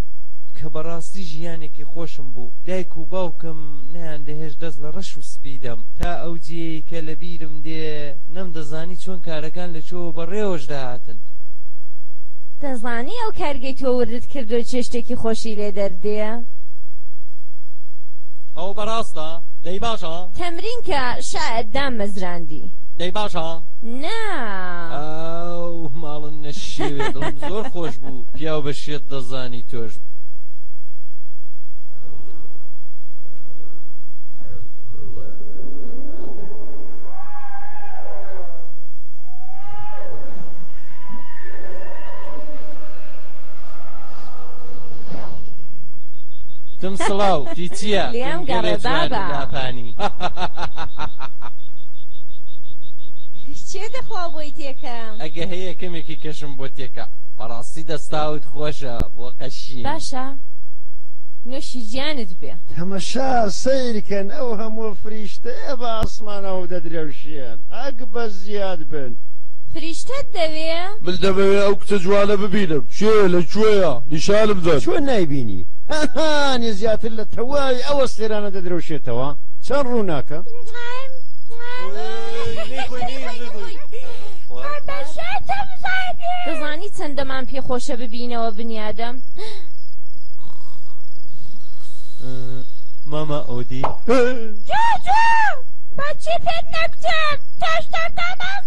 کە بەڕاستی ژیانێکی خۆشم بوو دایک و باوکم نیان دەهێش دەست لە ڕەش و سپیدەم تا ئەو جێی کە لە بیرم دێ نەم دەزانی چۆن کارەکان لە چۆوە بەڕێوەش داهاتن دەزانی ئەو کارگەی تۆ وردت کردو چێشتێکی خۆشی لێ دەردێ. ئەوە بەراستە؟ دەی باشە. تەمرین کە شایەت دامەزراندی. دەی باشە؟ نا. ئاووه ماڵن نەشێوێ دڵم زۆر خۆش بوو پیاو بە شێت دەزانی تۆش. دم سڵاو تی چییە لێم گەڕێ بابا لاپانی چێ دەخوا بۆی تێکەم ئەگە هەیە کەمێکی کەشم بۆ تێکە بەڕاستی دەستاوت خۆشە بۆ قەشی باشە نوێشی گیانت بێ تەمەشا سیرکەن ئەو هەموو فریشتەیە بە ئاسمانەوە دەدرەوشێن ئەگ بە زیاد بن فریشتە دەوێ من دەمەوێ ئەو کچە جوانە ببینم کێ لە کوێیە نیشانم دەن. چۆن نایبینی هەهە نێ زیاتر لە تەواوی ئەو ئەستێرانە دەدرەوشێتەوە چەن ڕووناکە. دەزانی چەندەمان پێ خۆشە ببینەوە بنیادەم. ماما ئۆدی. جوو جوو بەچی پێت نەکوتم تۆش دەمبەمە.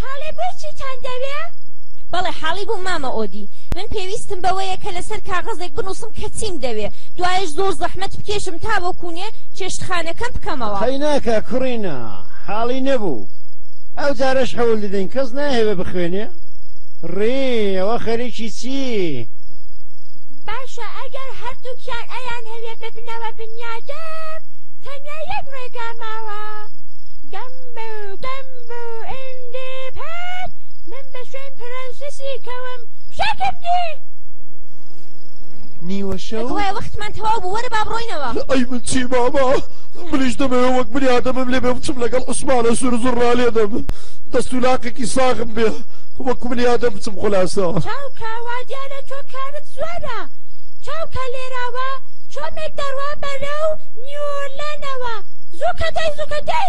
حاڵێ بۆ چیتان دەوێ؟ بەڵێ حاڵی بووم مامە ئۆدی من پێویستم بەوەیە کە لەسەر کاغەزێک بنووسم کە چیم دەوێ دوایەش زۆر زەحمەت بکێشم تا بۆ کوونێ چێشتخانەکەم بکەمەوە. قەیناکە کوڕی نا حاڵی نەبوو ئەو جارەش حەول دەدەین کەس نایهەوێ بخوێنێ ڕێ ئەوە خەریکی چی؟ باشە ئەگەر هەردووکیان ئەیانهەوێ ببنەوە بنیادەم تەنیا یەک ڕێگا ماوە گەمبەو گەم. نیوەشەو گوایە وەختمان تەواو بوو وەرە با بڕۆینەوە ئەی من چی ماما منیش دەمەوێ وەک بنیادەمم لێ بێ بچم لەگەڵ عوسمانە سوور زوور ڕالێ دەم دەست و لاقێکی ساغم بێ وەک بنیادەم بچم خلاصە چاوکە وا دیارە تۆ کارت زۆرە چاوکە لێراوە چۆمێک دەڕوا بەرەو نیۆرلانەوە زووکە دەی زووکە دەی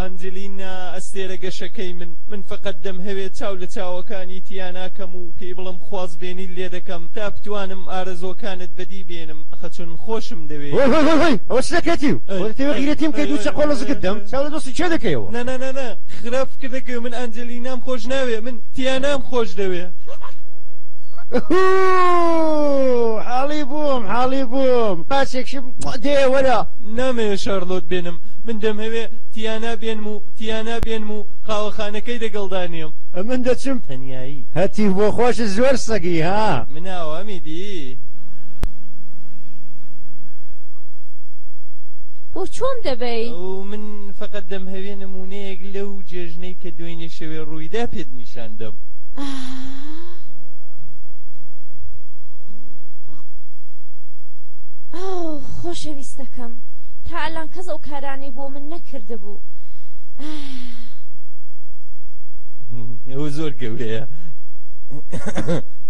ئەنجلینا ئەستێرە گەشەکەی من من فقط دەم هەوێ چاو لە چاوەکانی تیاناکەم و پێی بڵم خواز بێنی لێ دەکەم تا بتوانم ئارەزۆکانت بەدی بێنم خەچون خۆشم دەوێ ئەوە شتەکەتی و غیرەتیم کە دوو چەقۆ لە زگت دەم چاو لە سەرپەرشتی کێ دەکەیەوە؟ نانانانا خراپ فکر نەکەوێ من ئانجێلینام خۆش ناوێ من تیانام خۆش دەوێ. ئوووووو حاڵی بووم حاڵی بووم پاسێک شم دێ وەرە. نامەوێ شارلۆت بێنم من دەمهەوێ تیانا بێنم و تیانا بێنم و قاوەخانەکەی دەگەڵ دانێم. ئەمن دەچم تەنیایی. هەتیف بۆ خۆشت زۆر سەگی ها. من ئاوامی دی. بۆ چۆم دەبەی؟ من فقط دەمهەوێ نمونەیەک لەو جێژنەی کە دوێنێ شەوێ ڕوویدا پێت نیشان دەم خۆشەویستەکەم تا ئەلان کەس ئەو کارانەی بۆ من نەکردبوو ئەوە زۆر گەورەیە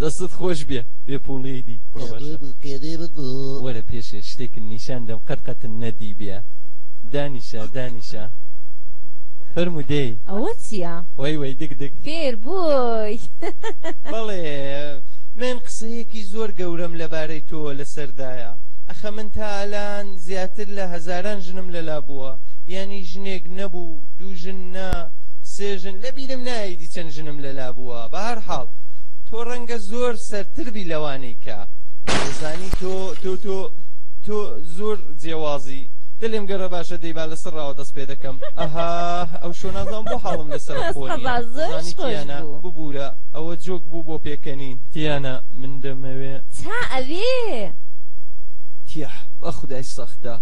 دەستت خۆش بێ بێ پوڵێدی وەرە پێشێ شتێکن نیشان دەم قەرقەتن نەدی بێ دانیشە دانیشە فەرمو دێی ئەوە چییە؟ وەی وەی دک دک فێر بووی بەڵێ من قسەیەکی زۆر گەورەم لەبارەی تۆ لەسەردایە ئەخە من تا ئەلان زیاتر لە هەزاران ژنم لەلا بووە یانی ژنێک نەبوو دوو ژن نا سێژن لە بیرم نایدی چەند ژنم لەلا بووە بە هەر حاڵ تۆ ڕەنگە زۆر سەرتربی لەوانەی کە زانی تۆ تۆ تۆ تۆ زۆر جیاوازی دلم گەرە باشە دەی با لەسەر ڕاوە دەست پێ دەکەم ئەهاه ئەو شۆ نازان بۆ حاڵم لەسەر خۆنیانە ببوورە ئەوە جۆک بوو بۆ پێکەنین تیانە من دەمەوێ تا ئەوێ تیاح بە خودای سەختە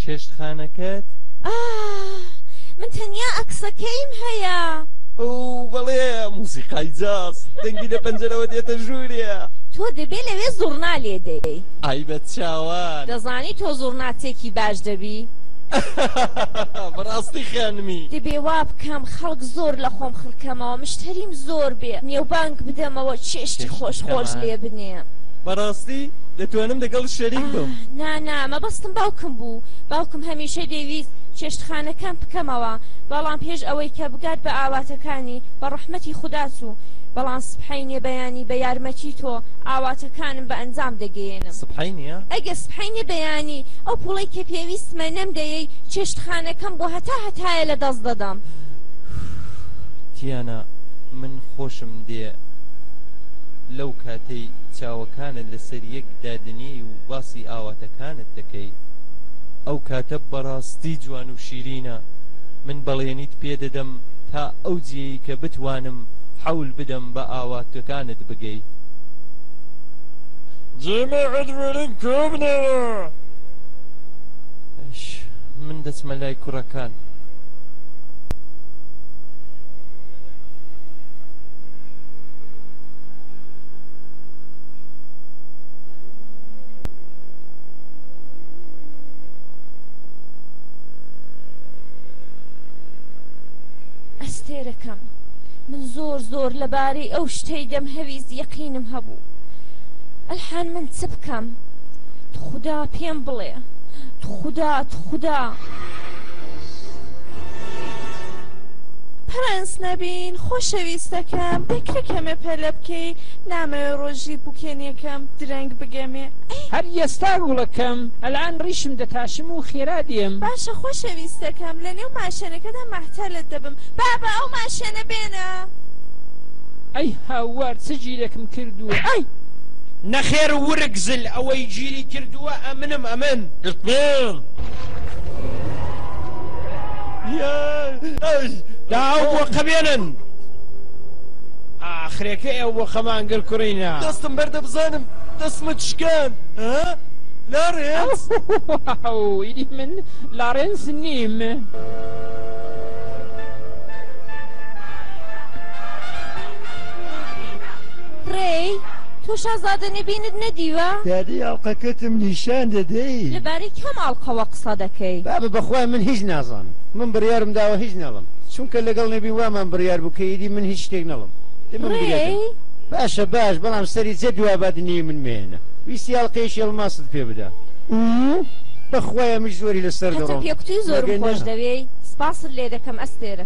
چێشتخانەکەت من تەنیا ئەکسەکەیم هەیە ئەو بەڵێ موسیقای جاز دەنگی لە پەنجەرەوە دێتە ژوورە تۆ دەبێ لەوێ زوڕنا لێدەی ئای بە چاوە خان. دەزانی تۆ زوڕنا تێکی باش دەبی. هەهەهەهەهە بەڕاستی خانمی. دەبێ وابکەم خەڵک زۆر لەخۆم خڕکەمەوە مشتەریم زۆر بێ نێوبانگ بدەمەوە چێشتی خۆش خۆش لێ بنێم. بەڕاستی دەتوانم دەگەڵت شەریک بم. ئاه نا نا مەبەستم باوکم بوو باوکم هەمیشە دەیویست چێشتخانەکەم بکەمەوە بەڵام پێش ئەوەی کە بگات بە ئاواتەکانی بە ڕەحمەتی خودا چوو بەڵام سبحەینێ بەیانی بە یارمەتی تۆ ئاواتەکانم بە ئەنجام دەگەیەنم. سبحەی نیە؟ ئەگەر سبحەی نیە بەیانی ئەو پوڵەی کە پێویستمە نەم دەیەی چێشتخانەکەم بۆ هەتا هەتایە لە دەست دەدەم تیانا من خۆشم دێ لەو کاتەی چاوەکانت لەسەر یەک دادنی و باسی ئاواتەکانت دەکەی ئەو کاتە بەڕاستی جوان و شیرینە من بەڵێنیت پێدەدەم تا ئەو جێی کە بتوانم حەول بدەم بە ئاواتەکانت بگەی جێما عەدوێرن کۆبنەوە. ئەش من دەچمە لای کوڕەکان. ئەستێرەکەم من زۆر زۆر لەبارەی ئەو شتەی دەم هەویست یەقینم هەبوو ئەلحان من چ بکەم خدا پێم بڵێ خدا خدا پرنس نەبین خۆشەویستەکەم دەکرێ کەمێ پەلە بکەی نامەوێ ڕۆژی بووکێنیەکەم درەنگ بگەمێ هەر ئێستا گوڵەکەم ئەلان ڕیشم دەتاشم و خێرا دێم باشە خۆشەویستەکەم لە نێو ماشێنەکەدا مەحتەلت دەبم بابە ئەو ماشێنە بێنە. ئەی هاوار چ گیرێکم کردووە ئەی. نەخێر ورگ زل ئەوەی گیری کردووە ئەمنم ئەمن. دەتبەم. دا ئەو بۆقە بێنن. ئاخرێکە ئێو بۆ خەمان گەل کوڕینە دەستم بەردە بزانم دەستمە چکان لاڕێنس ئیدی من لاڕێنس نیم. ڕێی تۆ شازادە نەبینت نەدیوە دادی ئەڵلقەکەتم نیشان دەدەی لەبارەی کام ئاڵقەوە قسە دەکەی. بابە بەخوای من هیچ نازانم من بریارم داوە هیچ نەڵم چونکە لەگەڵ نەبی وامان بریار بوو کە ئیدی من هیچ شتێک نەڵم دمم گرێ دم. ڕێی باشە باش بەڵام سەری جە دوا با دنیەی من مەیەنە ویستی ئەڵقەیەکی ئەڵماست پێ بدا ئوو بەخوای ئەمش زۆری لەسەر هەتە دەڕۆم پێکوتوی زۆرم مەگەنە. خۆشدەوێی سپاست لێدەکەم ئەستێرە.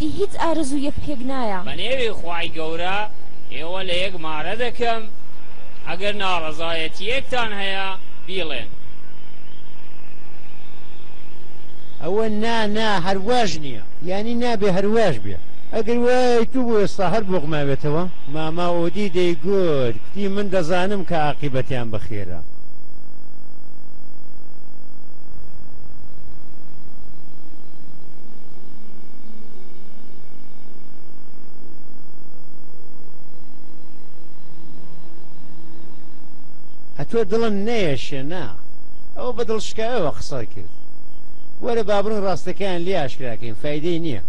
دی هیچ ئارەزوویەک پێک نایە. بە نێوی خوای گەورە ئێوە لە یەک مارە دەکەم ئەگەر ناڕەزایەتییەکتان هەیە بیڵێن. ئەوە نا نا هەر واش نیە. یانی نابێ هەر واش بێ. ئەگەر وایە ئیتو بۆ ئێستا هەر بوغماوێتەوە؟ ماما ئۆدی دەیگوت کوتی من دەزانم کە ئاقیبەتیان بە خێرە. ئەتۆ دڵم نەیەشێ نا ئەو بە دڵشکایەوە قسەی کرد وەرە بابڕن ڕاستەکەیان لێ ئاشکراکەین فیدەی نییە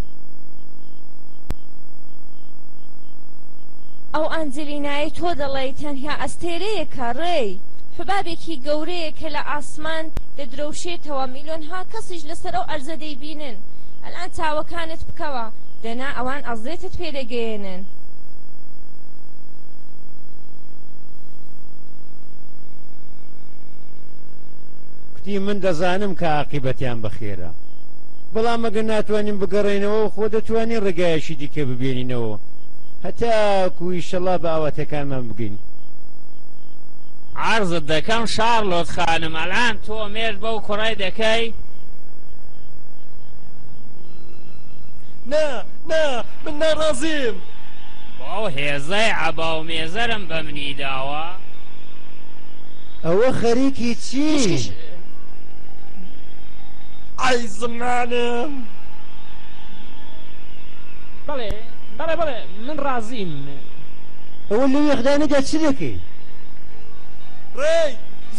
ئەو ئەنجلینای تۆ دەڵێ تەنها ئەستێرەیەکە ڕێی حبابێکی گەورەیە کە لە ئاسمان دەدرەوشێتەوە میلۆنها کەسیش لەسەر ئەو ئەرزە دەیبینن دەشکنن ئەلان چاوەکانت بکەوە دەنا ئەوان ئەزێتت پێدەگەێنن کوتی من دەزانم کە عقیبەتیان بەخێرە بەڵام مەگە ناتوانین بگەڕێنەوە و خۆ دەتوانین ڕێگایەکی دیکە ببێنینەوە هەتا کویشەڵا بە ئاواتەکانمان بگەین عرضت دەکەم شارلۆت خانم ئەلان تۆ مێرد بەو کوڕای دەکەی نا نا من ناڕازیم باو هێزای عەبا و مێزەرم بە منی داوە ئەوە خەریکی چی؟ ئای زمانم بەڵێ بەڵێ بەڵێ من ڕازیم ئەوە لەوێ خدانەدا چ دەکەی؟ ڕێی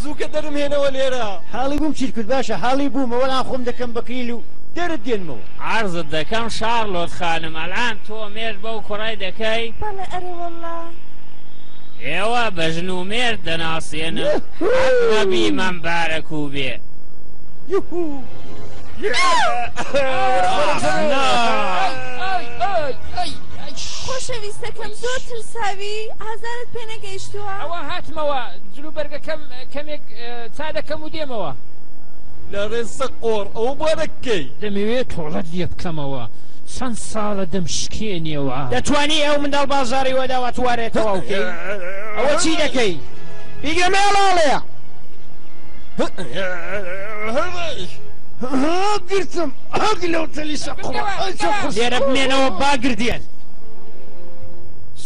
زووکە دەرم هێنەوە لێرە حاڵی بووم چیت کرد باشە؟ حاڵی بووم ئەوەلان خۆم دەکەم بە کلیل و دەرت دێنمەوە. عەرزت دەکەم شارلۆت خانم ئەلئان تۆ مێرد بەو کوڕەی دەکەی؟ بەڵێ ئەرێوەڵڵا. ئێوە بە ژن و مێرد دەناسێنم عەقڕەبی مەمبارەک و بێ. خۆشەویستەکەم زۆر ترساوی؟ ئازارت پێ نەگەیشتووە؟ ئەوا هاتمەوە جلوبەرگەکەم کەمێک. تا دەکەم و دێمەوە. لە ڕێزە قۆڕ ئەوە بۆ دەکەی. دەمەوێ تۆڵەت لێ بکەمەوە. چەند ساڵە دەمشکێنێوە. دەتوانی ئەو منداڵ بازاڕی وەدا وە توارێ تەواو کەی ئەوە چی دەکەی بیگرە مێڵاڵێ. گرتم هەق لەو تەلیسە قڕە لێرە بمێنەوە با گردێن.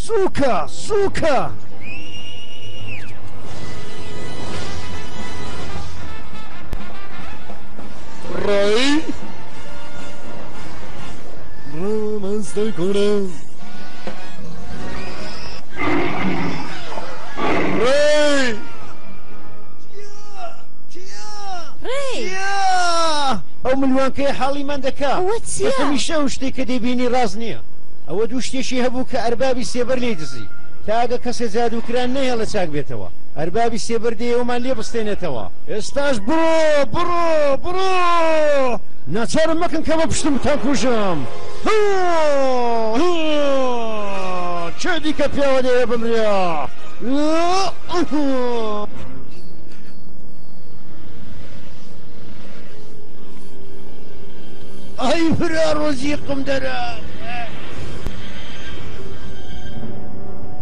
سووکە سووکە. ڕۆی ڕۆمانستۆی کۆرە ڕۆی ئەو ملوانکەی حاڵی من دەکا هەمیشە ئەو شتێک کە دەبینی ڕاز نییە ئەوە دوو شتێکی هەبوو کە ئەربابی سێبەر لی دزی تاگە کەسێ زیادوکران نەیە لە چاک بێتەوە ئەربابی سێبەر دێ ئێوەمان لێ بستێنێتەوە. ئێستاش بڕۆ، بڕۆ، بڕۆ! ناچارم مەکەن کە بە پشتم بتانکوژم. هۆ! هۆ! کێ دیکە پیاوە لەوێ بمرێ؟ ئۆ! ئای فرە ڕۆزی قمدەرە!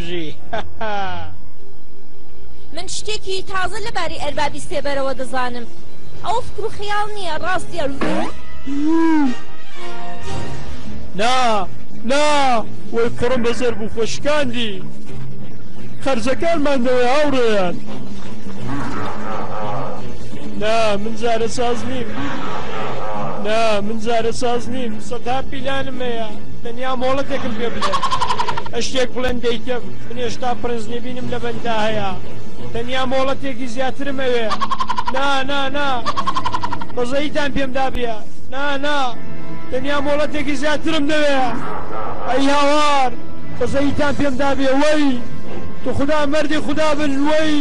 بژی هەهە. من شتێکی تازە لەباری ئەربابی سێبەرەوە دەزانم ئەوە فکر و خەیاڵ نییە ڕاستییە. نا نا وەی قوڕم بە زەرب و خۆ شکاندی خەرجەکانمان دەوێ هاوڕێیان نا من زارە ساز نیم نا من زارە ساز نیم سەدا پیلانم هەیە تەنیا مۆڵەتێکم پێ بدەن. شتێک بڵێم دەیکەم من هێشتا پرنس نبینم لە بەندا هەیە تەنیا مۆڵەتێکی زیاترم ئەوێ نا نا نا بەزەیتان پێم دابە نا نا تەنیا مۆڵەتێکی زیاترم دەوێ ئەی هاوار بەزەیتان پێم دابێ وەی تو خدا مردی خدا بن وەی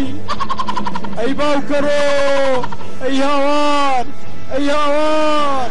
ئەی باوکەڕۆ ئەی هاوار ئەی هاوار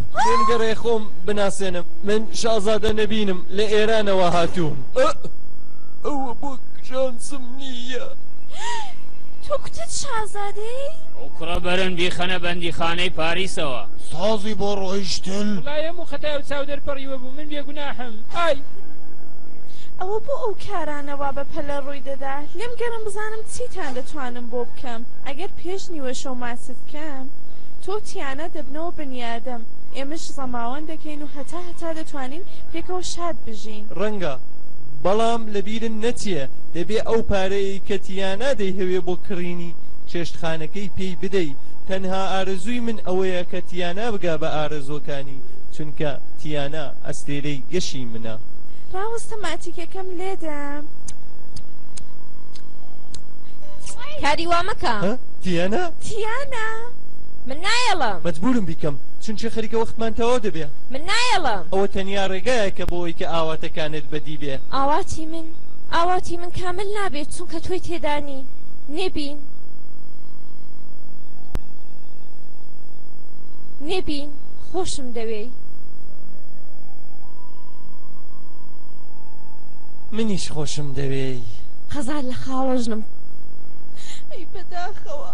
پێم گەڕێ خۆم بناسێنم من شازادە نەبینم لە ئێرانەوە هاتووم ئەوە بۆ کژانسم نییە تۆ کوتت شازادەی؟ ئەو کوڕە بەرن بیخەنە بەندیخانەی پاریسەوە سازی بۆ ڕۆیشتن لایم و خەتای و چاو دەرپەڕیوە بوو من بێگوناحم ئای ئەوە بۆ ئەو کارانەوە بە پەلە ڕووی دەدا لێم گەرم بزانم چیتان دەتوانم بۆ بکەم ئەگەر پێش نیوە شەو ماچت کەم تۆ تیانە دەبنەوە بنیادەم، ئێمەش زەماوەند دەکەین و هەتا هەتا دەتوانین پێکەوە شاد بژین. ڕەنگە، بەڵام لەبیرم نەچێ دەبێ ئەو پارەیەی کە تیانا دەیهەوێ بۆ کڕینی چێشتخانەکەی پێی بدەی، تەنها ئارەزووی من ئەوەیە کە تیانا بگا بە ئارەزووەکانی، چونکە تیانا ئەستێرەی گەشی منە. ڕاوەستە ماتیکەکەم لێدەم. کاری وا مەکە. هە؟ تیانا؟ تیانا! من نایەڵم. مەجبورم بیکەم چونکە خەریکە وەختمان تەواو دەبێ. من نایەڵم. ئەوە تەنیا ڕێگایەکە بۆ ئەوەی کە ئاواتەکانت بەدی بێ. ئاواتی من ئاواتی من کامل نابێ چونکە تۆی تێدا نی نێبین نێبین خۆشم دەوێی. منیش خۆشم دەوێی. هەزار لە خاڵۆژنم. ئەی بەداخەوە.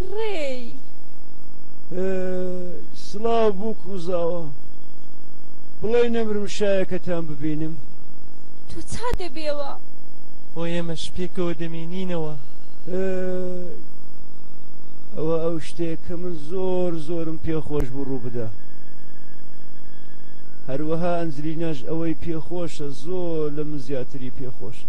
ڕێی. سڵاو بوو کوزاوە بڵێ نەمرم شایەکەتان ببینم تو چا دەبێەوە بۆ ئێمەش پێکەوە دەمێنینەوە ئەوە ئەو شتێک کە من زۆر زۆرم پێخۆش بوو ڕوو بدە هەروەها ئەنجلیناش ئەوەی پێخۆشە زۆر لە من زیاتری پێخۆشە